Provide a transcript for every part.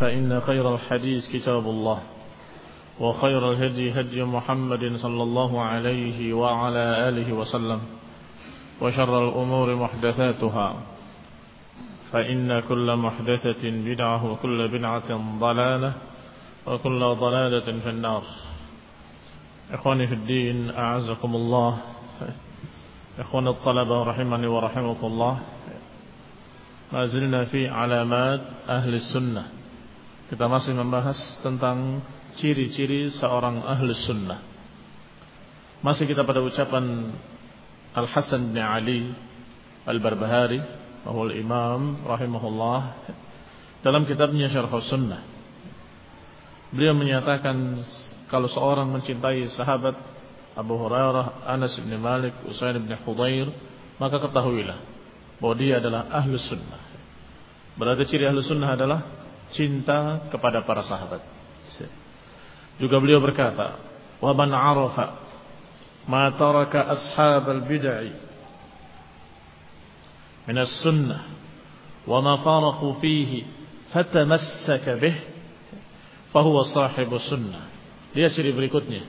فإن خير الحديث كتاب الله وخير الهدي هدي محمد صلى الله عليه وعلى آله وسلم وشر الأمور محدثاتها فإن كل محدثة بدعة وكل بدعة ضلالة وكل ضلالة في النار. إخواني في الدين أعزكم الله. إخوان الطلبة رحمني ورحمكم الله. ما زلنا في علامات أهل السنة. Kita masih membahas tentang ciri-ciri seorang ahli sunnah masih kita pada ucapan Al-Hasan bin Ali Al-Barbahari bahwa Imam rahimahullah dalam kitabnya Syarh Sunnah beliau menyatakan kalau seorang mencintai sahabat Abu Hurairah, Anas bin Malik, Usain bin Hudair, maka ketahuilah bahwa dia adalah ahlu sunnah. Berarti ciri ahlu sunnah adalah cinta kepada para sahabat. Juga beliau berkata, "Wa man 'arafa ma taraka ashab al-bid'ah min as-sunnah wa ma faraqu fihi fatamassaka bih fahuwa sahibu sunnah." Lihat ciri berikutnya.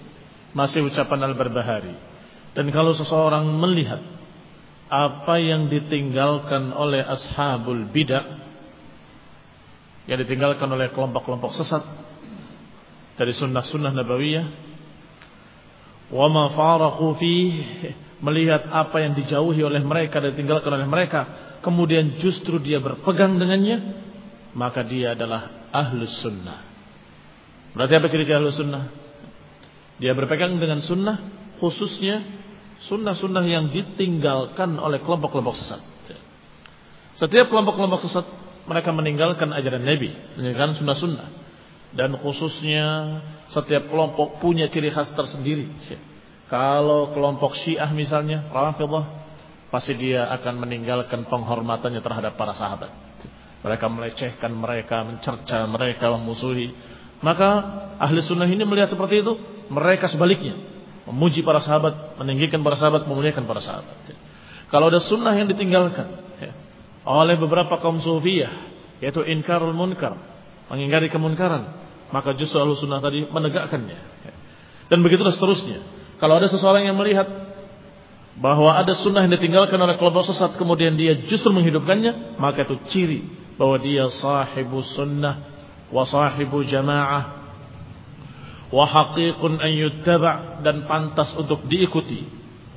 Masih ucapan Al-Barbahari. Dan kalau seseorang melihat apa yang ditinggalkan oleh ashabul bidah yang ditinggalkan oleh kelompok-kelompok sesat dari sunnah-sunnah nabawiyah. Wa ma faraqu melihat apa yang dijauhi oleh mereka dan ditinggalkan oleh mereka kemudian justru dia berpegang dengannya maka dia adalah ahlus sunnah. Berarti apa ciri-ciri ahlus sunnah? Dia berpegang dengan sunnah khususnya sunnah-sunnah yang ditinggalkan oleh kelompok-kelompok sesat. Setiap kelompok-kelompok sesat mereka meninggalkan ajaran Nabi, meninggalkan sunnah-sunnah. Dan khususnya setiap kelompok punya ciri khas tersendiri. Kalau kelompok Syiah misalnya, Rafidhah, pasti dia akan meninggalkan penghormatannya terhadap para sahabat. Mereka melecehkan mereka, mencerca mereka, memusuhi. Maka ahli sunnah ini melihat seperti itu, mereka sebaliknya. Memuji para sahabat, meninggikan para sahabat, memuliakan para sahabat. Kalau ada sunnah yang ditinggalkan oleh beberapa kaum sufiyah, yaitu inkarul munkar, mengingkari kemunkaran, maka justru ahlu sunnah tadi menegakkannya. Ya. Dan begitulah seterusnya. Kalau ada seseorang yang melihat bahwa ada sunnah yang ditinggalkan oleh kelompok sesat, kemudian dia justru menghidupkannya, maka itu ciri bahwa dia sahibu sunnah wa sahibu jamaah wa haqiqun an yuttaba' dan pantas untuk diikuti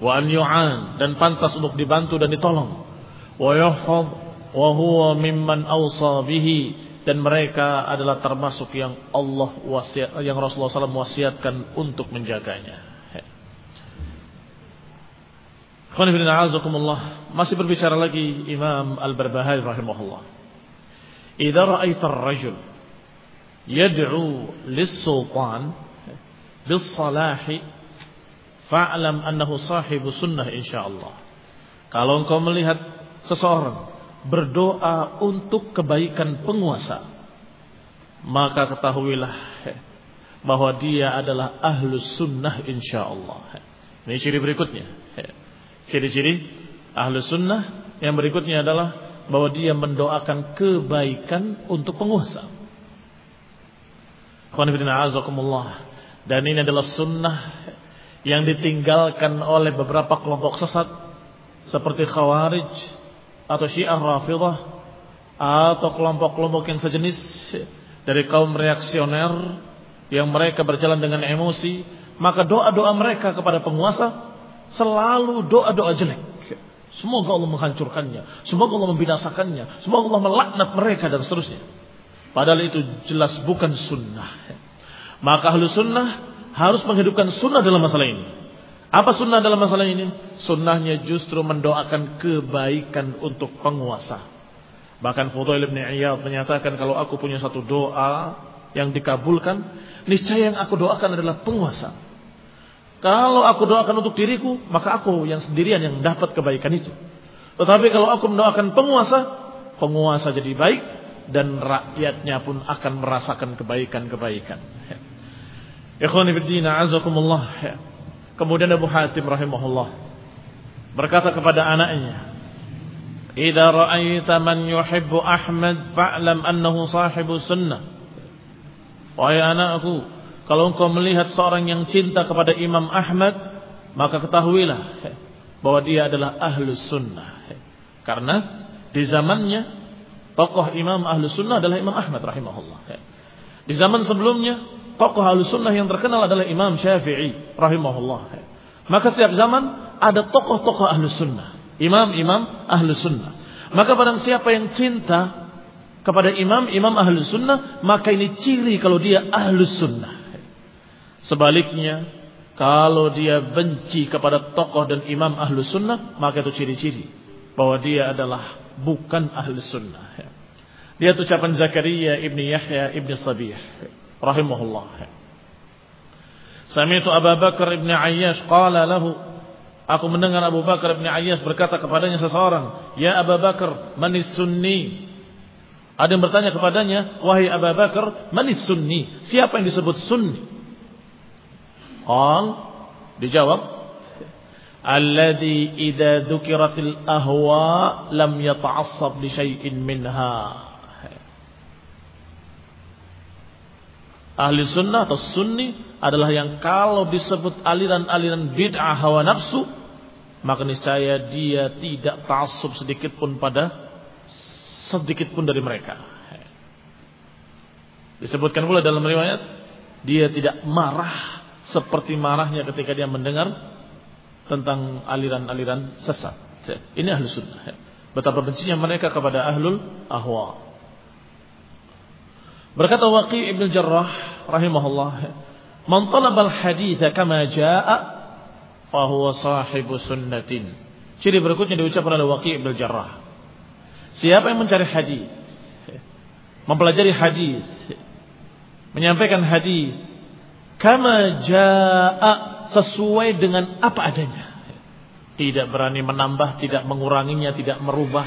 wa an yu'an dan pantas untuk dibantu dan ditolong wa huwa mimman awsa bihi dan mereka adalah termasuk yang Allah wasiat yang Rasulullah SAW wasiatkan untuk menjaganya. Masih berbicara lagi Imam Al-Barbahari rahimahullah. Idza ra'aita ar-rajul yad'u lis-sultan bis-salahi fa'lam annahu sahibu sunnah insyaallah. Kalau engkau melihat seseorang berdoa untuk kebaikan penguasa, maka ketahuilah bahwa dia adalah ahlus sunnah insyaallah. Ini ciri berikutnya. Ciri-ciri ahlus sunnah yang berikutnya adalah bahwa dia mendoakan kebaikan untuk penguasa. Dan ini adalah sunnah yang ditinggalkan oleh beberapa kelompok sesat seperti Khawarij atau Syiah Rafidah atau kelompok-kelompok yang sejenis dari kaum reaksioner yang mereka berjalan dengan emosi, maka doa-doa mereka kepada penguasa selalu doa-doa jelek. Semoga Allah menghancurkannya, semoga Allah membinasakannya, semoga Allah melaknat mereka dan seterusnya. Padahal itu jelas bukan sunnah. Maka ahlu sunnah harus menghidupkan sunnah dalam masalah ini. Apa sunnah dalam masalah ini? Sunnahnya justru mendoakan kebaikan untuk penguasa. Bahkan Fudail bin Iyad menyatakan kalau aku punya satu doa yang dikabulkan, niscaya yang aku doakan adalah penguasa. Kalau aku doakan untuk diriku, maka aku yang sendirian yang dapat kebaikan itu. Tetapi kalau aku mendoakan penguasa, penguasa jadi baik, dan rakyatnya pun akan merasakan kebaikan-kebaikan. Ikhwan azakumullah. Kemudian Abu Hatim rahimahullah berkata kepada anaknya, "Idza ra'aita man yuhibbu Ahmad fa'lam annahu sahibu sunnah." Wahai anakku, kalau engkau melihat seorang yang cinta kepada Imam Ahmad, maka ketahuilah bahwa dia adalah ahlus sunnah. Karena di zamannya tokoh Imam ahlus sunnah adalah Imam Ahmad rahimahullah. Di zaman sebelumnya tokoh ahlus sunnah yang terkenal adalah Imam Syafi'i rahimahullah. Maka setiap zaman ada tokoh-tokoh ahlus sunnah, imam-imam ahlus sunnah. Maka barang siapa yang cinta kepada imam-imam ahlus sunnah, maka ini ciri kalau dia ahlus sunnah. Sebaliknya, kalau dia benci kepada tokoh dan imam ahlus sunnah, maka itu ciri-ciri bahwa dia adalah bukan ahlus sunnah. Dia ucapan Zakaria ibni Yahya ibni Sabih, rahimahullah. Sami'tu Abu Bakar ibni Ayyash qala lahu Aku mendengar Abu Bakar ibni Ayyash berkata kepadanya seseorang, "Ya Abu Bakar, manis sunni?" Ada yang bertanya kepadanya, wahai Abu Bakar, manis sunni? Siapa yang disebut sunni? Qal, dijawab, alladhi idza dzukiratil ahwa lam yata'assab li syai'in minha. Ahli sunnah atau sunni adalah yang kalau disebut aliran-aliran bid'ah hawa nafsu, maka niscaya dia tidak ta'assub sedikit pun pada sedikit pun dari mereka. Disebutkan pula dalam riwayat, dia tidak marah seperti marahnya ketika dia mendengar tentang aliran-aliran sesat. Ini ahlu sunnah. Betapa bencinya mereka kepada ahlul ahwa. Berkata Waqi ibn Jarrah rahimahullah, "Man talaba al-hadits kama jaa fa huwa sahibu sunnatin." Ciri berikutnya diucapkan oleh Waqi ibn Jarrah. Siapa yang mencari hadis, mempelajari hadis, menyampaikan hadis, kama jaa sesuai dengan apa adanya. Tidak berani menambah, tidak menguranginya, tidak merubah.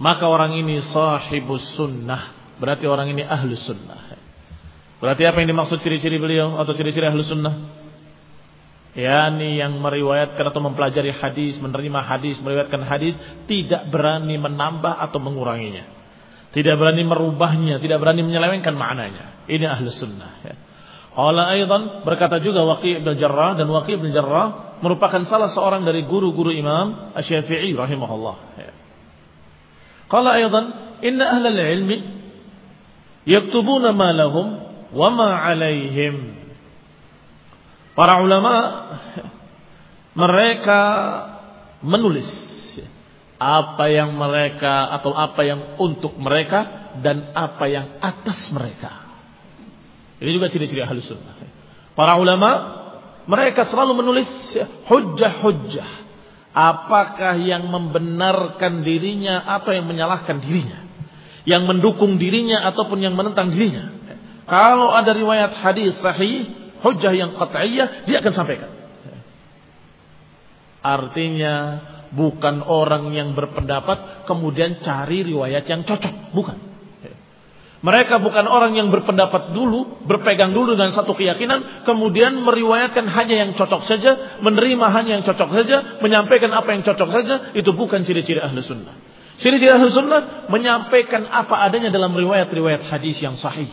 Maka orang ini sahibus sunnah. Berarti orang ini ahlu sunnah. Berarti apa yang dimaksud ciri-ciri beliau atau ciri-ciri ahlu sunnah? yakni yang meriwayatkan atau mempelajari hadis, menerima hadis, meriwayatkan hadis, tidak berani menambah atau menguranginya. Tidak berani merubahnya, tidak berani menyelewengkan maknanya. Ini ahli sunnah. Ya. Allah aydan berkata juga Waqi' bin Jarrah dan Waqi' bin Jarrah merupakan salah seorang dari guru-guru Imam Asy-Syafi'i rahimahullah. Ya. Qala aydan inna ahlal ilmi yaktubuna ma lahum wa ma 'alaihim Para ulama mereka menulis apa yang mereka atau apa yang untuk mereka dan apa yang atas mereka. Ini juga ciri-ciri ahli sunnah. Para ulama mereka selalu menulis hujjah-hujjah. Apakah yang membenarkan dirinya atau yang menyalahkan dirinya. Yang mendukung dirinya ataupun yang menentang dirinya. Kalau ada riwayat hadis sahih, hujah yang qat'iyah dia akan sampaikan. Artinya bukan orang yang berpendapat kemudian cari riwayat yang cocok, bukan. Mereka bukan orang yang berpendapat dulu, berpegang dulu dengan satu keyakinan, kemudian meriwayatkan hanya yang cocok saja, menerima hanya yang cocok saja, menyampaikan apa yang cocok saja, itu bukan ciri-ciri ahli sunnah. Ciri-ciri ahli sunnah menyampaikan apa adanya dalam riwayat-riwayat hadis yang sahih.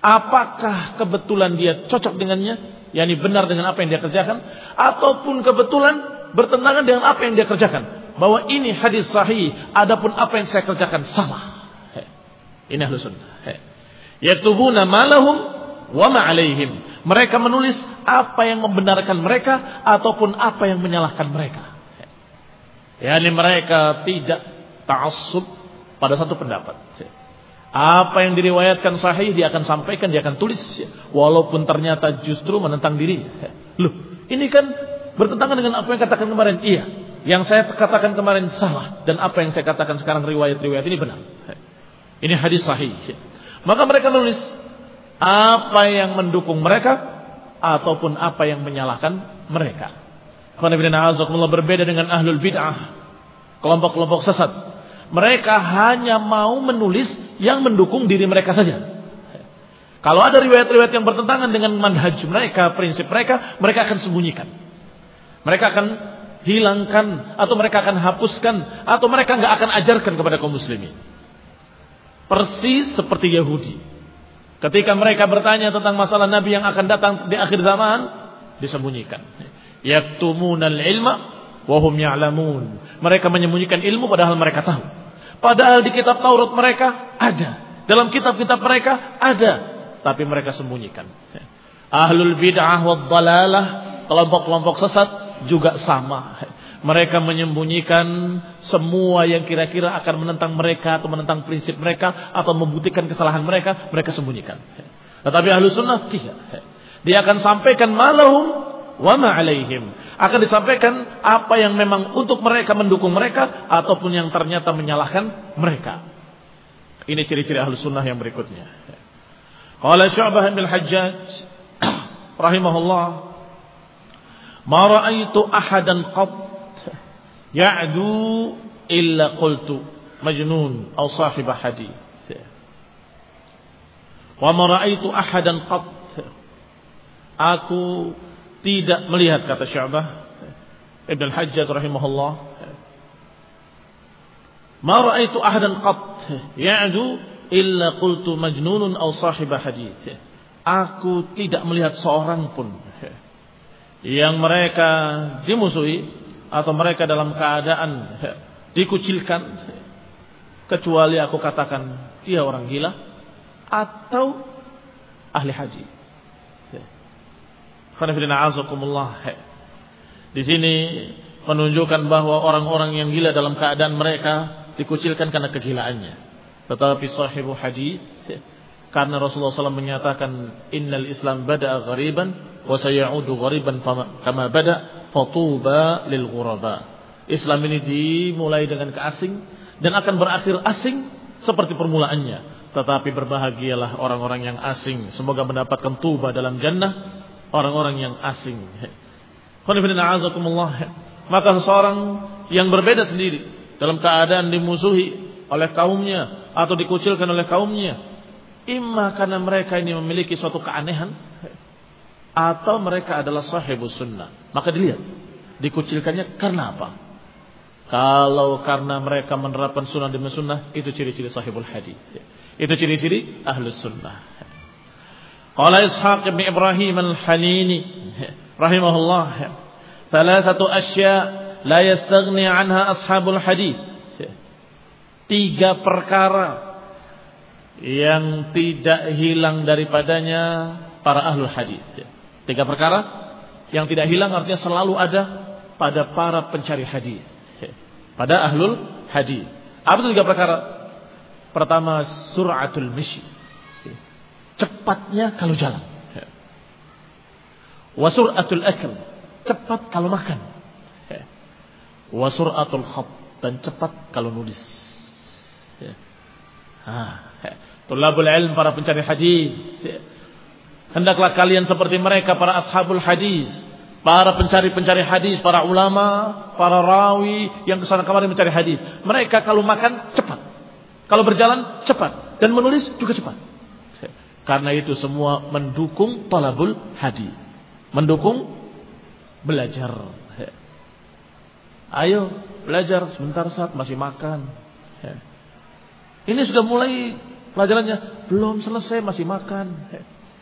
Apakah kebetulan dia cocok dengannya, yakni benar dengan apa yang dia kerjakan, ataupun kebetulan bertentangan dengan apa yang dia kerjakan. Bahwa ini hadis sahih, adapun apa yang saya kerjakan sama. Ini ahlu sunnah. Yaktubuna malahum wa ma'alaihim. Mereka menulis apa yang membenarkan mereka ataupun apa yang menyalahkan mereka. Yani mereka tidak ta'assub pada satu pendapat. Apa yang diriwayatkan sahih dia akan sampaikan, dia akan tulis. Walaupun ternyata justru menentang diri. Loh, ini kan bertentangan dengan apa yang katakan kemarin. Iya, yang saya katakan kemarin salah. Dan apa yang saya katakan sekarang riwayat-riwayat ini benar. Ini hadis sahih. Maka mereka nulis apa yang mendukung mereka ataupun apa yang menyalahkan mereka. Karena berbeda dengan ahlul bid'ah. Kelompok-kelompok sesat mereka hanya mau menulis yang mendukung diri mereka saja. Kalau ada riwayat-riwayat yang bertentangan dengan manhaj mereka, prinsip mereka, mereka akan sembunyikan. Mereka akan hilangkan atau mereka akan hapuskan atau mereka nggak akan ajarkan kepada kaum muslimin. Persis seperti Yahudi. Ketika mereka bertanya tentang masalah Nabi yang akan datang di akhir zaman, disembunyikan. Yaktumunal ilma wahum ya'lamun. Mereka menyembunyikan ilmu padahal mereka tahu. Padahal di kitab Taurat mereka ada. Dalam kitab-kitab mereka ada. Tapi mereka sembunyikan. Ahlul bid'ah wa dalalah, kelompok-kelompok sesat juga sama. Mereka menyembunyikan semua yang kira-kira akan menentang mereka atau menentang prinsip mereka atau membuktikan kesalahan mereka, mereka sembunyikan. Tetapi ahlu sunnah tidak. Dia akan sampaikan malahum wa alaihim. Akan disampaikan apa yang memang untuk mereka mendukung mereka ataupun yang ternyata menyalahkan mereka. Ini ciri-ciri ahlu sunnah yang berikutnya. Qala Syu'bah bin Hajjaj rahimahullah ma ra'aitu ahadan qat ya'du illa qultu majnun atau sahib hadis wa ma ra'aitu ahadan qat aku tidak melihat kata Syu'bah. Ibn al-Hajjaj rahimahullah. Ma ra'aitu ahadan qat ya'du illa qultu majnunun atau sahib hadis aku tidak melihat seorang pun yang mereka dimusuhi atau mereka dalam keadaan dikucilkan kecuali aku katakan dia orang gila atau ahli haji. Di sini menunjukkan bahwa orang-orang yang gila dalam keadaan mereka dikucilkan karena kegilaannya. Tetapi sahibu hadis karena Rasulullah SAW menyatakan innal Islam bada'a ghariban wa sayaudu ghariban kama bada fatuba lil ghuraba. Islam ini dimulai dengan keasing dan akan berakhir asing seperti permulaannya. Tetapi berbahagialah orang-orang yang asing. Semoga mendapatkan tuba dalam jannah orang-orang yang asing. Maka seseorang yang berbeda sendiri dalam keadaan dimusuhi oleh kaumnya atau dikucilkan oleh kaumnya Imma karena mereka ini memiliki suatu keanehan atau mereka adalah sahibus sunnah. Maka dilihat dikucilkannya karena apa? Kalau karena mereka menerapkan sunnah demi sunnah, itu ciri-ciri sahibul hadis. Itu ciri-ciri ahlus sunnah. Qala Ishaq bin Ibrahim al-Hanini rahimahullah, "Thalathatu asya la yastaghni anha ashabul hadis." Tiga perkara yang tidak hilang daripadanya para ahlul hadis. Tiga perkara yang tidak hilang artinya selalu ada pada para pencari hadis. Pada ahlul hadis. Apa itu tiga perkara? Pertama suratul mishi. Cepatnya kalau jalan. Wasuratul akal. Cepat kalau makan. Wasuratul khat. Dan cepat kalau nulis. Ah, tulabul ilm para pencari hadis. Hendaklah kalian seperti mereka para ashabul hadis, para pencari-pencari hadis, para ulama, para rawi yang ke sana kemari mencari hadis. Mereka kalau makan cepat, kalau berjalan cepat dan menulis juga cepat. Karena itu semua mendukung talabul hadis, mendukung belajar. Ayo belajar. Sebentar saat masih makan. Ini sudah mulai pelajarannya, belum selesai masih makan.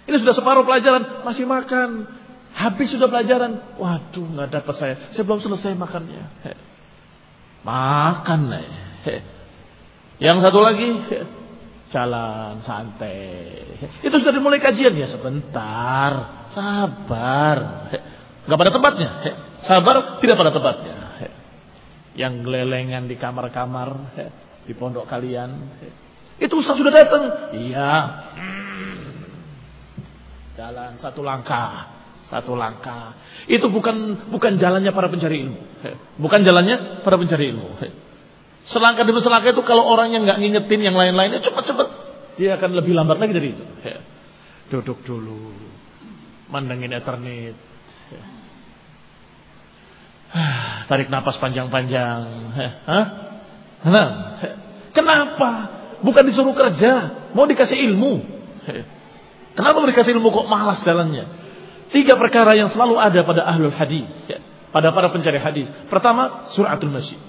Ini sudah separuh pelajaran, masih makan. Habis sudah pelajaran, waduh nggak dapat saya, saya belum selesai makannya. Makan, yang satu lagi jalan santai. Itu sudah dimulai kajian ya sebentar, sabar. Gak pada tempatnya, sabar tidak pada tempatnya. Yang gelelengan di kamar-kamar, di pondok kalian. Itu Ustaz sudah datang. Iya. Jalan satu langkah. Satu langkah. Itu bukan bukan jalannya para pencari ilmu. Bukan jalannya para pencari ilmu. Selangkah demi selangkah itu kalau orangnya nggak ngingetin yang lain-lainnya cepat-cepat dia akan lebih lambat lagi dari itu. Duduk dulu, mandangin eternit. Tarik napas panjang-panjang. Hah? Nah, kenapa? Bukan disuruh kerja, mau dikasih ilmu. Kenapa mau dikasih ilmu kok malas jalannya? Tiga perkara yang selalu ada pada ahlul hadis, pada para pencari hadis. Pertama, suratul masjid.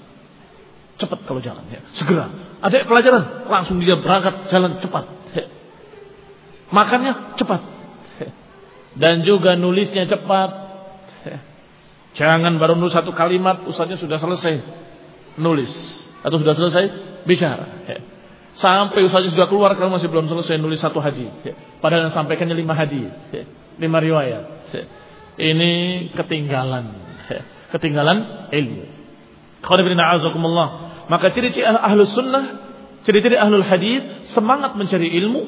Cepat kalau jalan, ya. segera. Ada pelajaran, langsung dia berangkat jalan cepat. Makannya cepat. Dan juga nulisnya cepat. Jangan baru nulis satu kalimat, ustaznya sudah selesai nulis. Atau sudah selesai bicara. Sampai ustaznya sudah keluar, kalau masih belum selesai nulis satu hadis. Padahal yang sampaikannya lima hadis. Lima riwayat. Ini ketinggalan. Ketinggalan ilmu. Maka ciri-ciri ahlus sunnah, ciri-ciri ahlul hadis semangat mencari ilmu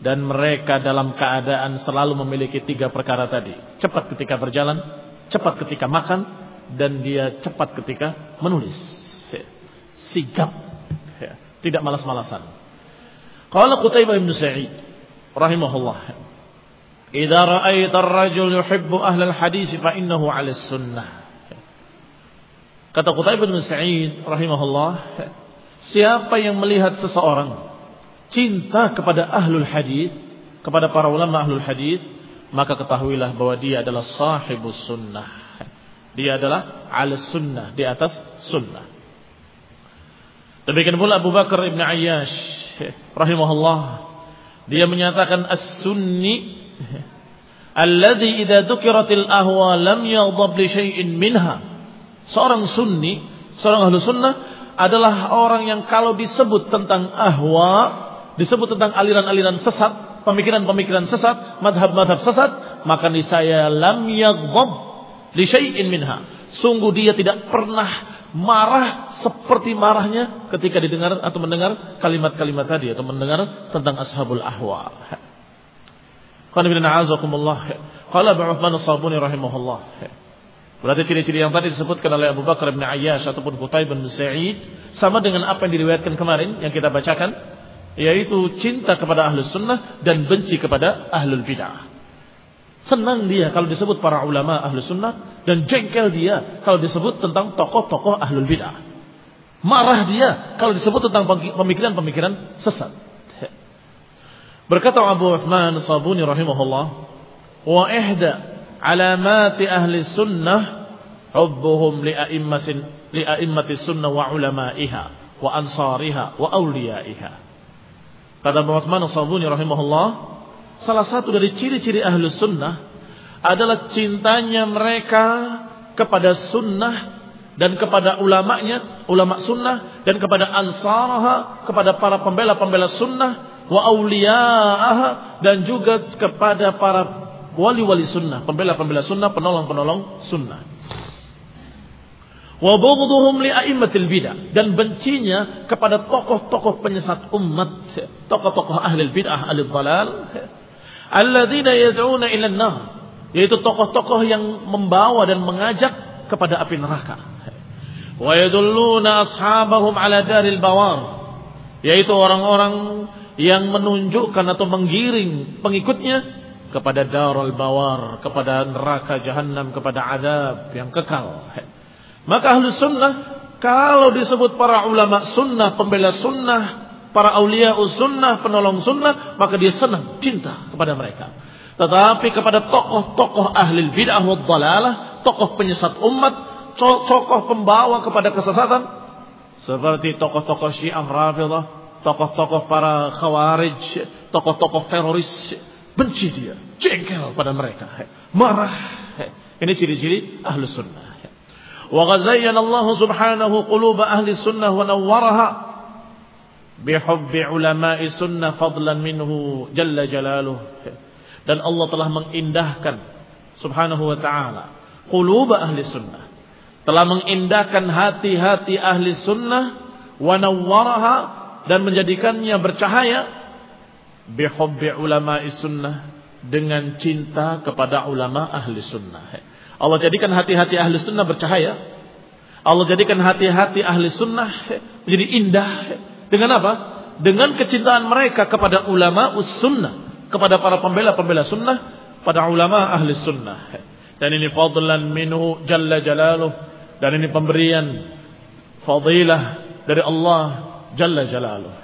dan mereka dalam keadaan selalu memiliki tiga perkara tadi. Cepat ketika berjalan, cepat ketika makan, dan dia cepat ketika menulis. Sigap, tidak malas-malasan. Qala Qutaibah bin Sa'id rahimahullah. "Idza ra'aita ar-rajul yuhibbu ahlal hadis fa innahu 'ala sunnah." Kata Qutaibah bin Sa'id rahimahullah, siapa yang melihat seseorang cinta kepada ahlul hadis, kepada para ulama ahlul hadis, maka ketahuilah bahwa dia adalah sahibus sunnah. Dia adalah al sunnah, di atas sunnah. Demikian pula Abu Bakar Ibn Ayyash rahimahullah dia menyatakan as-sunni alladhi idza dzukiratil ahwa lam yaghdab li syai'in minha. Seorang sunni, seorang ahlu sunnah adalah orang yang kalau disebut tentang ahwa disebut tentang aliran-aliran sesat, pemikiran-pemikiran sesat, madhab-madhab sesat, maka niscaya lam yaghdab li syai'in minha. Sungguh dia tidak pernah marah seperti marahnya ketika didengar atau mendengar kalimat-kalimat tadi atau mendengar tentang ashabul ahwa. Qala bin a'azakumullah. Qala Abu Uthman as-Sabuni rahimahullah. Berarti ciri-ciri yang tadi disebutkan oleh Abu Bakar bin Ayyash ataupun Qutaib bin Sa'id sama dengan apa yang diriwayatkan kemarin yang kita bacakan yaitu cinta kepada ahlus sunnah dan benci kepada ahlul bid'ah. Senang dia kalau disebut para ulama ahlus sunnah dan jengkel dia kalau disebut tentang tokoh-tokoh ahlul bid'ah. Marah dia kalau disebut tentang pemikiran-pemikiran sesat. Berkata Abu Uthman Sabuni rahimahullah, wa ihda alamati ahli sunnah hubbuhum li a'immati sunnah wa ulama'iha wa ansariha wa awliyaiha. Kata Muhammad Sabuni rahimahullah, salah satu dari ciri-ciri ahlus sunnah adalah cintanya mereka kepada sunnah dan kepada ulamanya, ulama sunnah dan kepada ansaraha, kepada para pembela-pembela sunnah, wa auliyaaha dan juga kepada para wali-wali sunnah, pembela-pembela sunnah, penolong-penolong sunnah. Wa li a'immatil bidah dan bencinya kepada tokoh-tokoh penyesat umat, tokoh-tokoh ahli bidah, ahli dhalal, alladzina yad'una ila an yaitu tokoh-tokoh yang membawa dan mengajak kepada api neraka. Wa yadulluna ashabahum ala daril bawar, yaitu orang-orang yang menunjukkan atau menggiring pengikutnya kepada darul bawar, kepada neraka jahanam, kepada azab yang kekal. Maka ahlu sunnah kalau disebut para ulama sunnah, pembela sunnah, para aulia sunnah, penolong sunnah, maka dia senang, cinta kepada mereka. Tetapi kepada tokoh-tokoh ahli bid'ah wa dalalah, tokoh penyesat umat, tokoh pembawa kepada kesesatan, seperti tokoh-tokoh Syiah Rafidah, tokoh-tokoh para khawarij, tokoh-tokoh teroris, benci dia, jengkel pada mereka, marah. Ini ciri-ciri ahlu sunnah. وقد زين الله سبحانه قلوب أهل السنة ونورها بحب علماء السنة فضلا منه جل جلاله dan Allah telah mengindahkan subhanahu wa ta'ala qulub ahli sunnah telah mengindahkan hati-hati ahli sunnah wa nawwaraha dan menjadikannya bercahaya bihubbi ulama sunnah dengan cinta kepada ulama ahli sunnah Allah jadikan hati-hati ahli sunnah bercahaya. Allah jadikan hati-hati ahli sunnah menjadi indah. Dengan apa? Dengan kecintaan mereka kepada ulama sunnah. Kepada para pembela-pembela sunnah. Pada ulama ahli sunnah. Dan ini fadlan minhu jalla jalaluh. Dan ini pemberian fadilah dari Allah jalla jalaluh.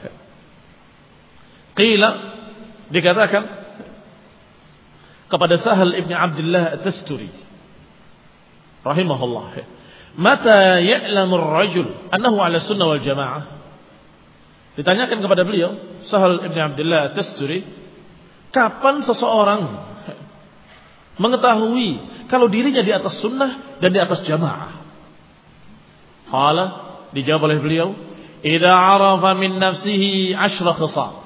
Qila dikatakan kepada Sahal ibn Abdullah at-Tasturi rahimahullah. Mata ya'lamu ar-rajul annahu 'ala sunnah wal jamaah? Ditanyakan kepada beliau, Sahal Ibn Abdullah Tasturi, Kapan seseorang mengetahui kalau dirinya di atas sunnah dan di atas jamaah? Qala dijawab oleh beliau, "Idza arafa min nafsihi ashra khisal."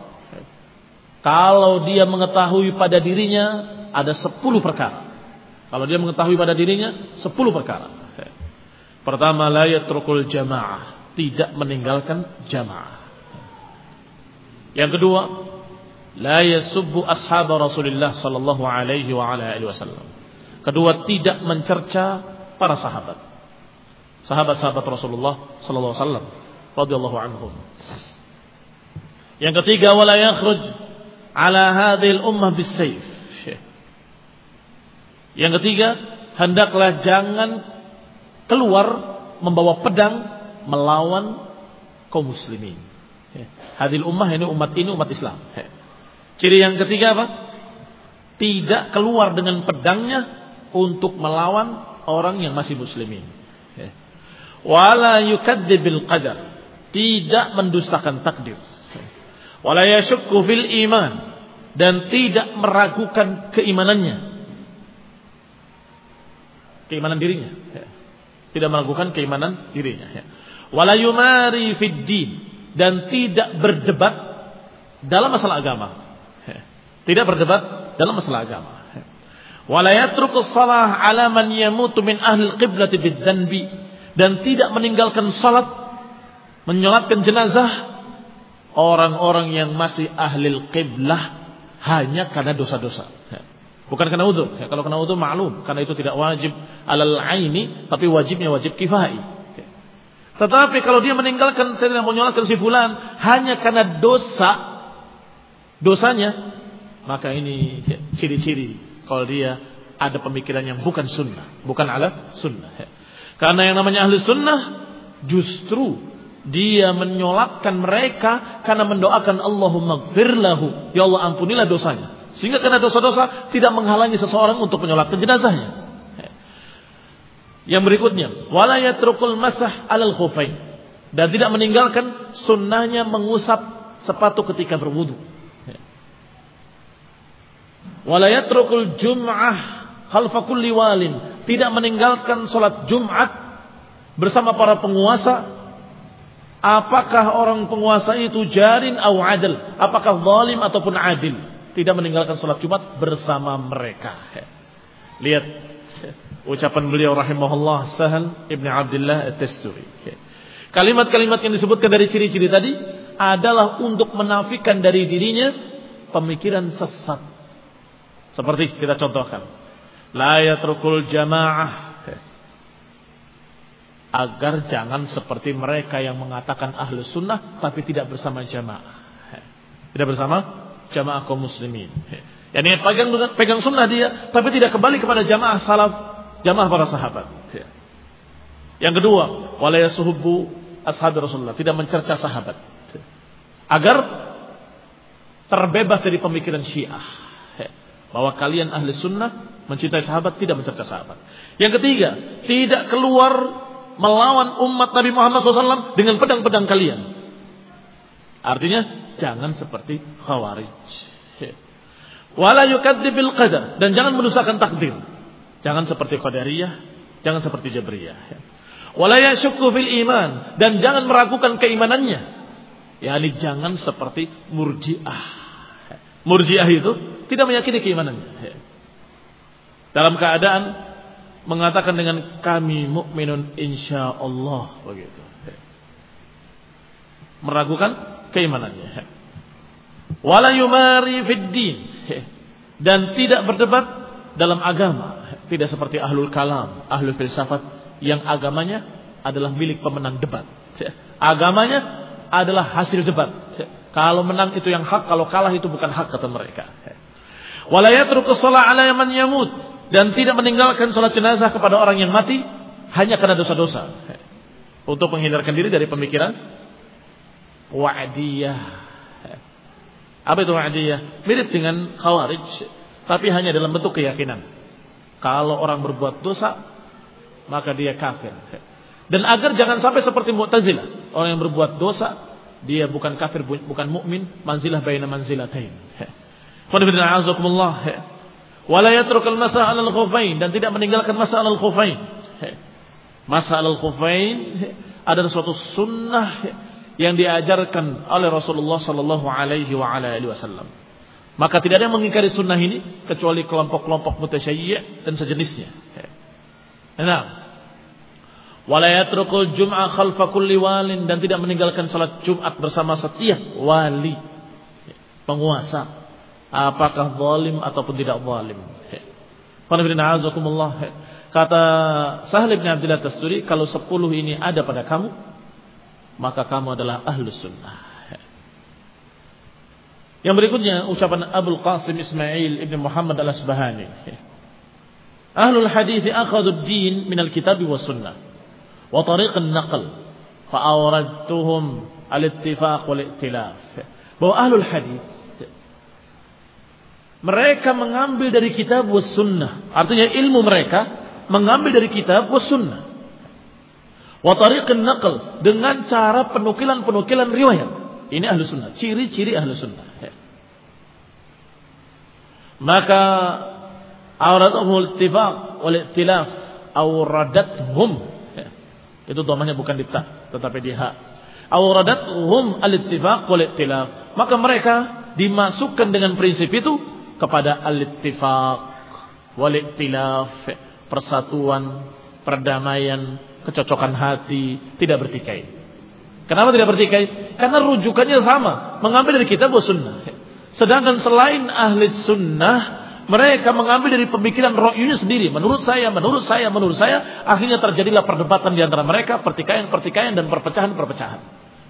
Kalau dia mengetahui pada dirinya ada sepuluh perkara. Kalau dia mengetahui pada dirinya sepuluh perkara. Pertama, la yatrukul jamaah. Tidak meninggalkan jamaah. Yang kedua, la yasubbu ashab Rasulullah sallallahu alaihi wa ala alihi wasallam. Kedua, tidak mencerca para sahabat. Sahabat-sahabat Rasulullah sallallahu alaihi wasallam radhiyallahu anhum. Yang ketiga, wala yakhruj ala hadhil ummah bisayf. Yang ketiga, hendaklah jangan keluar membawa pedang melawan kaum muslimin. Hadil ummah ini umat ini umat Islam. Ciri yang ketiga apa? Tidak keluar dengan pedangnya untuk melawan orang yang masih muslimin. Wala yukadzibil qadar. Tidak mendustakan takdir wala yashukku fil iman dan tidak meragukan keimanannya. Keimanan dirinya. Ya. Tidak meragukan keimanan dirinya. Ya. Wala yumari fid din dan tidak berdebat dalam masalah agama. Ya. Tidak berdebat dalam masalah agama. Wala yatruku salah ala man yamutu min ahli qiblati bid dan tidak meninggalkan salat menyolatkan jenazah orang-orang yang masih ahli qiblah hanya karena dosa-dosa. Bukan karena udur. Ya, kalau karena udur maklum, karena itu tidak wajib alal aini, tapi wajibnya wajib kifai. Tetapi kalau dia meninggalkan saya tidak menyolatkan si fulan hanya karena dosa dosanya, maka ini ciri-ciri kalau dia ada pemikiran yang bukan sunnah, bukan ala sunnah. Karena yang namanya ahli sunnah justru dia menyolatkan mereka karena mendoakan Allahumma gfirlahu. Ya Allah ampunilah dosanya. Sehingga karena dosa-dosa tidak menghalangi seseorang untuk menyolatkan jenazahnya. Yang berikutnya, wala yatrukul masah alal khufain dan tidak meninggalkan sunnahnya mengusap sepatu ketika berwudu. Wala yatrukul jum'ah khalfa kulli walin, tidak meninggalkan salat Jumat bersama para penguasa Apakah orang penguasa itu jarin atau adil? Apakah zalim ataupun adil? Tidak meninggalkan sholat Jumat bersama mereka. Lihat ucapan beliau rahimahullah Sahal Ibn Abdullah At-Tasturi. Kalimat-kalimat yang disebutkan dari ciri-ciri tadi adalah untuk menafikan dari dirinya pemikiran sesat. Seperti kita contohkan. La yatrukul jamaah agar jangan seperti mereka yang mengatakan ahlu sunnah tapi tidak bersama jamaah. Tidak bersama jamaah kaum muslimin. Yani pegang pegang sunnah dia tapi tidak kembali kepada jamaah salaf, jamaah para sahabat. Yang kedua, walaya suhubu ashab Rasulullah, tidak mencerca sahabat. Agar terbebas dari pemikiran Syiah bahwa kalian ahli sunnah mencintai sahabat tidak mencerca sahabat. Yang ketiga, tidak keluar melawan umat Nabi Muhammad SAW dengan pedang-pedang kalian. Artinya jangan seperti khawarij. Wala yukadzibil qadar dan jangan menusahkan takdir. Jangan seperti qadariyah, jangan seperti jabriyah. Wala yashukku fil iman dan jangan meragukan keimanannya. Yani jangan seperti murjiah. Murjiah itu tidak meyakini keimanannya. Dalam keadaan mengatakan dengan kami mukminun insyaallah begitu. Meragukan keimanannya. Wala yumari fid din dan tidak berdebat dalam agama, tidak seperti ahlul kalam, ahlul filsafat yang agamanya adalah milik pemenang debat. Agamanya adalah hasil debat. Kalau menang itu yang hak, kalau kalah itu bukan hak kata mereka. Wala yatruku ala man yamut dan tidak meninggalkan sholat jenazah kepada orang yang mati hanya karena dosa-dosa untuk menghindarkan diri dari pemikiran wa'diyah. Apa itu wa'diyah? Mirip dengan khawarij, tapi hanya dalam bentuk keyakinan. Kalau orang berbuat dosa, maka dia kafir. Dan agar jangan sampai seperti Mu'tazilah, orang yang berbuat dosa, dia bukan kafir, bukan mukmin, manzilah baina manzilatain. Wala yatrukal masa al khufain dan tidak meninggalkan masa al khufain. Masa al khufain adalah suatu sunnah yang diajarkan oleh Rasulullah sallallahu alaihi wasallam. Maka tidak ada yang mengingkari sunnah ini kecuali kelompok-kelompok mutasyayyi' dan sejenisnya. Nah, wala yatrukul jum'a khalfa kulli walin dan tidak meninggalkan salat Jumat bersama setiap wali penguasa apakah zalim ataupun tidak zalim. Kata Sahal bin Abdullah Tasturi, kalau sepuluh ini ada pada kamu, maka kamu adalah ahlus sunnah. Yang berikutnya ucapan Abdul Qasim Ismail ibn Muhammad al-Asbahani. Ahlul hadis akhadhu ad-din min al-kitab wa sunnah wa tariq an-naql fa awradtuhum al-ittifaq wal iktilaf. Bahwa ahlul hadis mereka mengambil dari kitab was sunnah. Artinya ilmu mereka mengambil dari kitab was sunnah. Wa tariqin naql dengan cara penukilan-penukilan riwayat. Ini ahlu sunnah, ciri-ciri ahlu sunnah. Ya. Maka awradathum ittifaq wal iktilaf awradathum. Ya. Itu domanya bukan di ta, tetapi di ha. Awradathum al-ittifaq wal iktilaf. Maka mereka dimasukkan dengan prinsip itu kepada al-ittifaq wal iktilaf, persatuan, perdamaian, kecocokan hati, tidak bertikai. Kenapa tidak bertikai? Karena rujukannya sama, mengambil dari kitab sunnah. Sedangkan selain ahli sunnah, mereka mengambil dari pemikiran rohnya sendiri. Menurut saya, menurut saya, menurut saya, akhirnya terjadilah perdebatan di antara mereka, pertikaian-pertikaian dan perpecahan-perpecahan.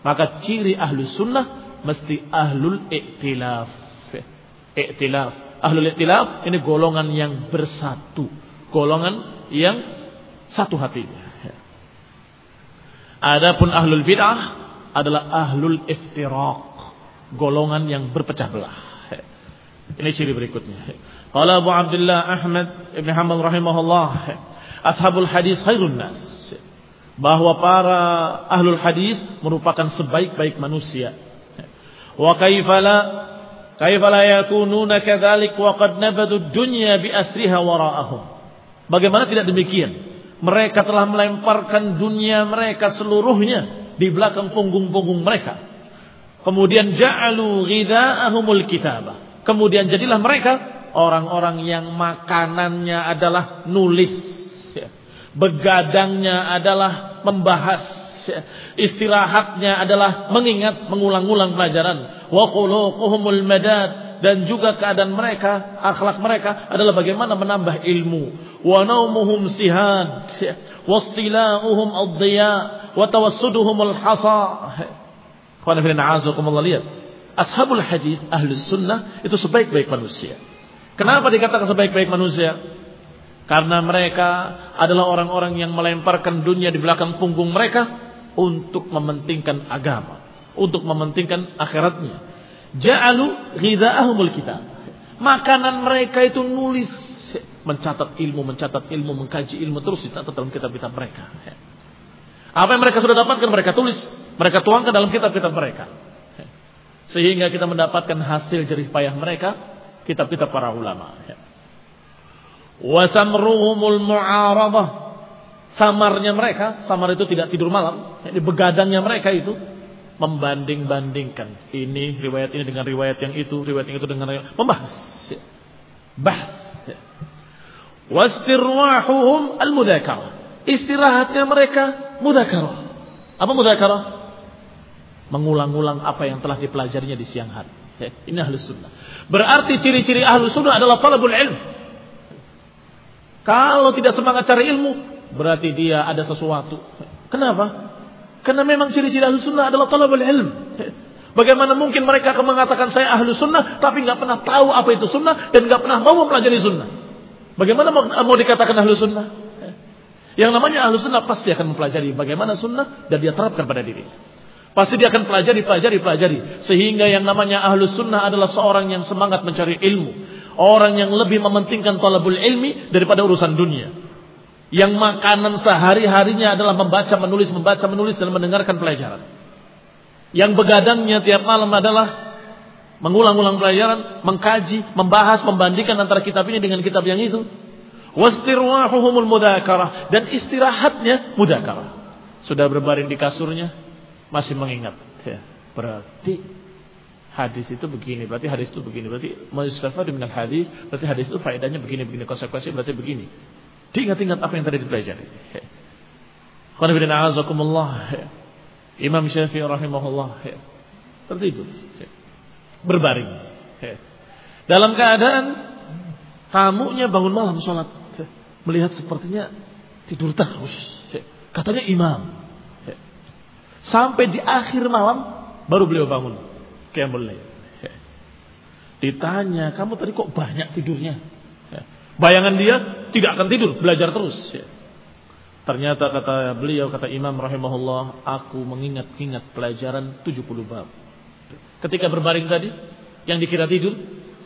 Maka ciri ahli sunnah mesti ahlul iktilaf. Iktilaf. Ahlul iktilaf ini golongan yang bersatu. Golongan yang satu hatinya. Adapun ahlul bid'ah adalah ahlul iftiraq, golongan yang berpecah belah. Ini ciri berikutnya. Qala Abu Abdullah Ahmad Ibn Hanbal rahimahullah, ashabul hadis khairun nas. Bahwa para ahlul hadis merupakan sebaik-baik manusia. Wa kaifala kaifala yakununa kadzalik wa qad nabadu dunya bi asriha wara'ahum. Bagaimana tidak demikian? Mereka telah melemparkan dunia mereka seluruhnya di belakang punggung-punggung mereka. Kemudian ja'alu ghidha'ahumul kitabah. Kemudian jadilah mereka orang-orang yang makanannya adalah nulis. Begadangnya adalah membahas. Istirahatnya adalah mengingat, mengulang-ulang pelajaran. Wa khuluquhumul madad dan juga keadaan mereka, akhlak mereka adalah bagaimana menambah ilmu. Wa naumuhum sihad, wa istila'uhum ad-diya, wa tawassuduhum al-hasa. Qala fi lihat. Ashabul hadis ahli sunnah itu sebaik-baik manusia. Kenapa dikatakan sebaik-baik manusia? Karena mereka adalah orang-orang yang melemparkan dunia di belakang punggung mereka untuk mementingkan agama, untuk mementingkan akhiratnya Ja'alu ghidha'ahumul kitab. Makanan mereka itu nulis, mencatat ilmu, mencatat ilmu, mengkaji ilmu terus dicatat dalam kitab-kitab mereka. Apa yang mereka sudah dapatkan mereka tulis, mereka tuangkan dalam kitab-kitab mereka. Sehingga kita mendapatkan hasil jerih payah mereka, kitab-kitab para ulama. Wasamruhumul mu'aradah. Samarnya mereka, samar itu tidak tidur malam. Ini begadangnya mereka itu membanding-bandingkan ini riwayat ini dengan riwayat yang itu, riwayat yang itu dengan riwayat membahas. Bahas. Wastirwahuhum al-mudzakarah. Istirahatnya mereka mudzakarah. Apa mudzakarah? Mengulang-ulang apa yang telah dipelajarinya di siang hari. Ini ahli sunnah. Berarti ciri-ciri ahli sunnah adalah talabul ilm. Kalau tidak semangat cari ilmu, berarti dia ada sesuatu. Kenapa? Karena memang ciri-ciri ahlu sunnah adalah talabul ilm. Bagaimana mungkin mereka akan mengatakan saya ahlu sunnah tapi nggak pernah tahu apa itu sunnah dan nggak pernah mau mempelajari sunnah. Bagaimana mau, dikatakan ahlu sunnah? Yang namanya ahlu sunnah pasti akan mempelajari bagaimana sunnah dan dia terapkan pada diri. Pasti dia akan pelajari, pelajari, pelajari. Sehingga yang namanya ahlu sunnah adalah seorang yang semangat mencari ilmu. Orang yang lebih mementingkan talabul ilmi daripada urusan dunia. Yang makanan sehari-harinya adalah membaca, menulis, membaca, menulis dan mendengarkan pelajaran. Yang begadangnya tiap malam adalah Mengulang-ulang pelajaran, mengkaji, membahas, membandingkan antara kitab ini dengan kitab yang itu. Wastirwahuhumul mudakarah. Dan istirahatnya mudakarah. Sudah berbaring di kasurnya, masih mengingat. Ya, berarti hadis itu begini, berarti hadis itu begini, berarti mustafad dengan hadis, berarti hadis itu faedahnya begini, begini, konsekuensi berarti begini. Diingat-ingat apa yang tadi dipelajari. Imam Syafi'i rahimahullah tertidur berbaring. Dalam keadaan tamunya bangun malam sholat. Melihat sepertinya tidur terus. Katanya imam. Sampai di akhir malam baru beliau bangun. Qiyamul Ditanya, kamu tadi kok banyak tidurnya? Bayangan dia tidak akan tidur, belajar terus. Ternyata kata beliau, kata Imam rahimahullah, aku mengingat-ingat pelajaran 70 bab ketika berbaring tadi yang dikira tidur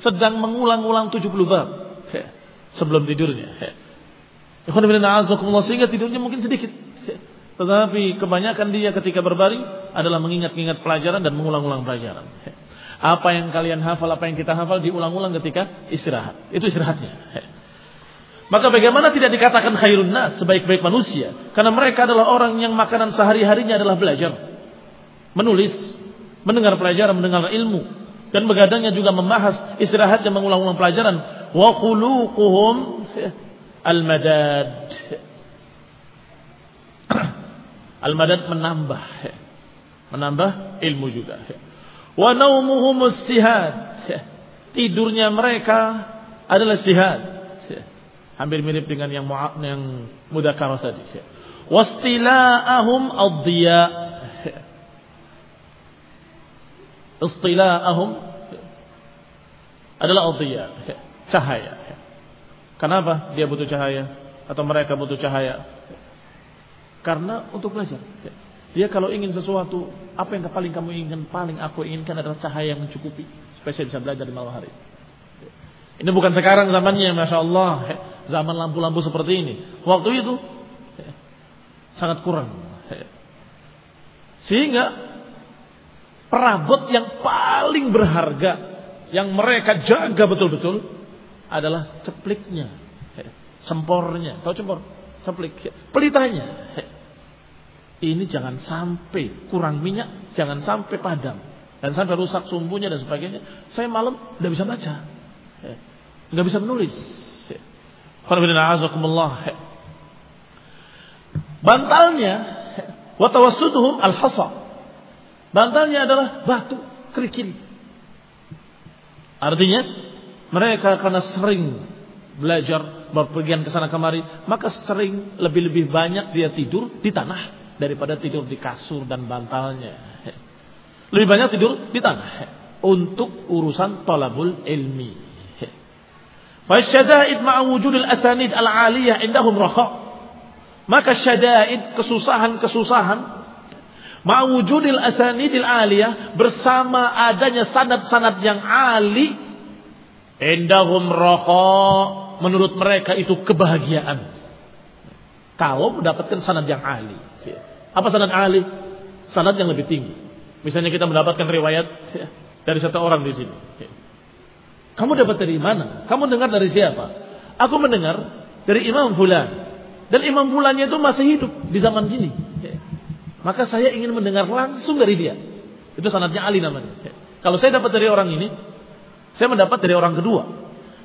sedang mengulang-ulang 70 bab sebelum tidurnya. Sehingga tidurnya mungkin sedikit. Tetapi kebanyakan dia ketika berbaring adalah mengingat-ingat pelajaran dan mengulang-ulang pelajaran. Apa yang kalian hafal, apa yang kita hafal diulang-ulang ketika istirahat. Itu istirahatnya. Maka bagaimana tidak dikatakan khairun nas, sebaik-baik manusia? Karena mereka adalah orang yang makanan sehari-harinya adalah belajar. Menulis, mendengar pelajaran, mendengar ilmu dan begadangnya juga membahas istirahat dan mengulang-ulang pelajaran wa khuluquhum al-madad al-madad menambah menambah ilmu juga wa naumuhum tidurnya mereka adalah istihad hampir mirip dengan yang yang mudzakarah tadi wastila'ahum ad-diya istilahum adalah adhiya, cahaya. Kenapa dia butuh cahaya atau mereka butuh cahaya? Karena untuk belajar. Dia kalau ingin sesuatu, apa yang paling kamu inginkan, paling aku inginkan adalah cahaya yang mencukupi supaya saya bisa belajar di malam hari. Ini bukan sekarang zamannya, masya Allah, zaman lampu-lampu seperti ini. Waktu itu sangat kurang. Sehingga perabot yang paling berharga yang mereka jaga betul-betul adalah cepliknya, sempornya. Tahu cempor? Ceplik. Pelitanya. Ini jangan sampai kurang minyak, jangan sampai padam. Dan sampai rusak sumbunya dan sebagainya. Saya malam tidak bisa baca. Nggak bisa menulis. Bantalnya watawasutuhum al-hasa Bantalnya adalah batu kerikil. Artinya mereka karena sering belajar berpergian ke sana kemari, maka sering lebih-lebih banyak dia tidur di tanah daripada tidur di kasur dan bantalnya. Lebih banyak tidur di tanah untuk urusan talabul ilmi. Fasyada'id ma'a wujudil asanid al-aliyah indahum rakha. Maka syada'id kesusahan-kesusahan Ma'wujudil asanidil aliyah bersama adanya sanad-sanad yang ali indahum raqa menurut mereka itu kebahagiaan. Kalau mendapatkan sanad yang ali. Apa sanad ali? Sanad yang lebih tinggi. Misalnya kita mendapatkan riwayat ya, dari satu orang di sini. Kamu dapat dari mana? Kamu dengar dari siapa? Aku mendengar dari Imam Fulan. Dan Imam Fulannya itu masih hidup di zaman sini. Maka saya ingin mendengar langsung dari dia. Itu sanatnya Ali namanya. Kalau saya dapat dari orang ini, saya mendapat dari orang kedua.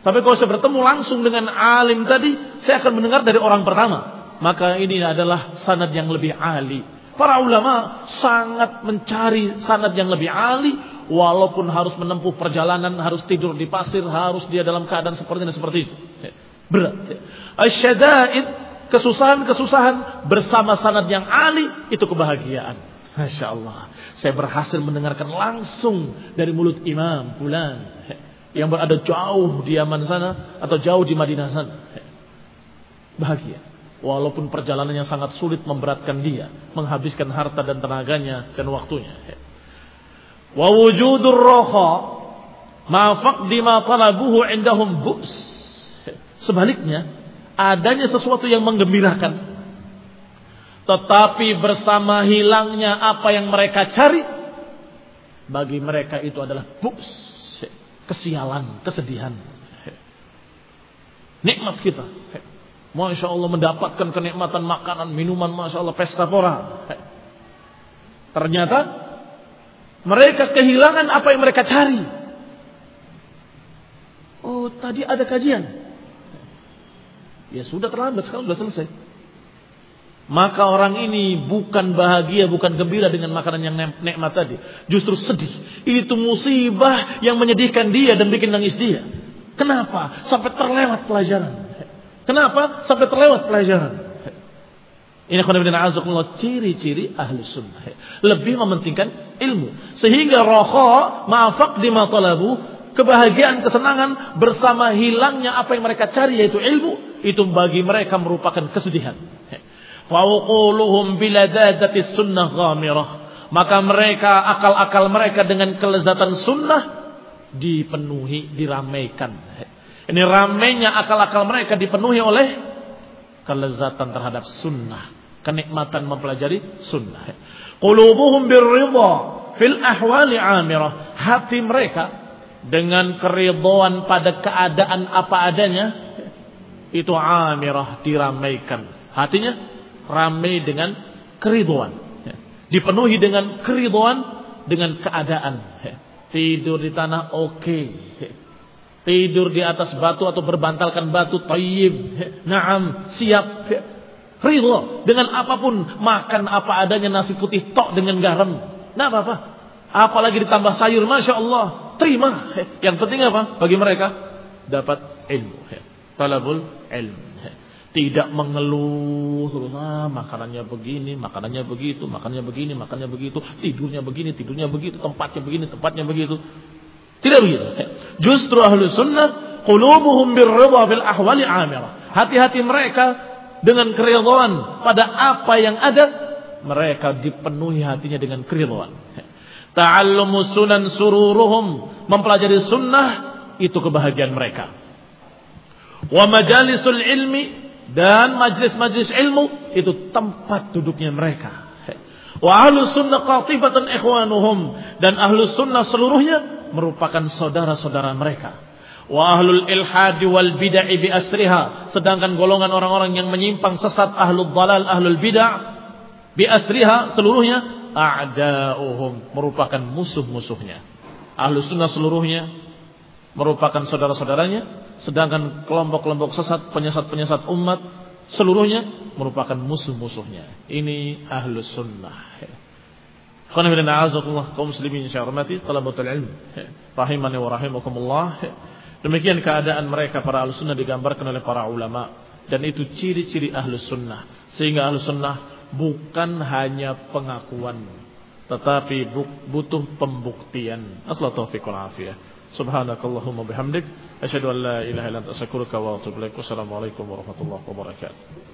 Tapi kalau saya bertemu langsung dengan alim tadi, saya akan mendengar dari orang pertama. Maka ini adalah sanad yang lebih ali. Para ulama sangat mencari sanad yang lebih ali, walaupun harus menempuh perjalanan, harus tidur di pasir, harus dia dalam keadaan seperti ini seperti itu. Berat. Asyadaid kesusahan-kesusahan bersama sanad yang ali itu kebahagiaan. Masya Allah. Saya berhasil mendengarkan langsung dari mulut imam fulan yang berada jauh di Yaman sana atau jauh di Madinah sana. Bahagia. Walaupun perjalanannya sangat sulit memberatkan dia, menghabiskan harta dan tenaganya dan waktunya. Wujudur roha ma faqdi ma talabuhu indahum bu's. Sebaliknya, adanya sesuatu yang menggembirakan. Tetapi bersama hilangnya apa yang mereka cari, bagi mereka itu adalah buks. kesialan, kesedihan. Nikmat kita. Masya Allah mendapatkan kenikmatan makanan, minuman, Masya Allah, pesta pora. Ternyata mereka kehilangan apa yang mereka cari. Oh, tadi ada kajian. Ya sudah terlambat, sekarang sudah selesai. Maka orang ini bukan bahagia, bukan gembira dengan makanan yang nikmat tadi. Justru sedih. Itu musibah yang menyedihkan dia dan bikin nangis dia. Kenapa? Sampai terlewat pelajaran. Kenapa? Sampai terlewat pelajaran. Ini khonibina azakumullah ciri-ciri ahli sunnah. Lebih mementingkan ilmu. Sehingga roho ma'afak di matalabu. Kebahagiaan, kesenangan bersama hilangnya apa yang mereka cari yaitu ilmu. Itu bagi mereka merupakan kesedihan. Fauquluhum biladadati sunnah ghamirah. Maka mereka, akal-akal mereka dengan kelezatan sunnah dipenuhi, diramaikan. Ini ramainya akal-akal mereka dipenuhi oleh kelezatan terhadap sunnah. Kenikmatan mempelajari sunnah. Qulubuhum birridha fil ahwali amirah. Hati mereka dengan keridhaan pada keadaan apa adanya itu amirah diramaikan. Hatinya ramai dengan keriduan. Dipenuhi dengan keriduan dengan keadaan. Tidur di tanah oke. Okay. Tidur di atas batu atau berbantalkan batu tayyib. Naam, siap. Ridho dengan apa pun, makan apa adanya nasi putih tok dengan garam. Nah apa-apa. Apalagi ditambah sayur, masya Allah, terima. Yang penting apa? Bagi mereka dapat ilmu. Talabul ilmu. Tidak mengeluh terus ah, makanannya begini, makanannya begitu, makanannya begini, makanannya begitu, tidurnya begini, tidurnya begitu, tempatnya begini, tempatnya begitu. Tidak begitu. Justru ahlu sunnah qulubuhum birridha bil ahwali amirah. Hati-hati mereka dengan keridhaan pada apa yang ada, mereka dipenuhi hatinya dengan keridhaan. Ta'allumu sunan sururuhum, mempelajari sunnah itu kebahagiaan mereka. Wa majalisul ilmi dan majlis-majlis ilmu itu tempat duduknya mereka. Wa ahlu sunnah qatifatan ikhwanuhum dan ahlu sunnah seluruhnya merupakan saudara-saudara mereka. Wa ahlul ilhadi wal bid'ah bi asriha sedangkan golongan orang-orang yang menyimpang sesat ahlul dalal ahlul bid'ah bi asriha seluruhnya a'da'uhum merupakan musuh-musuhnya. Ahlu sunnah seluruhnya merupakan saudara-saudaranya Sedangkan kelompok-kelompok sesat, penyesat-penyesat umat seluruhnya merupakan musuh-musuhnya. Ini ahlu sunnah. Azakullah kaum muslimin talabatul ilm. Rahimani wa rahimakumullah. Demikian keadaan mereka para ahlu sunnah digambarkan oleh para ulama. Dan itu ciri-ciri ahlu sunnah. Sehingga ahlu sunnah bukan hanya pengakuan. Tetapi butuh pembuktian. Asla taufiq wal afiyah. Subhanakallahumma bihamdik. Asyhadu an la ilaha illa anta astaghfiruka wa atubu ilaik. Wassalamualaikum warahmatullahi wabarakatuh.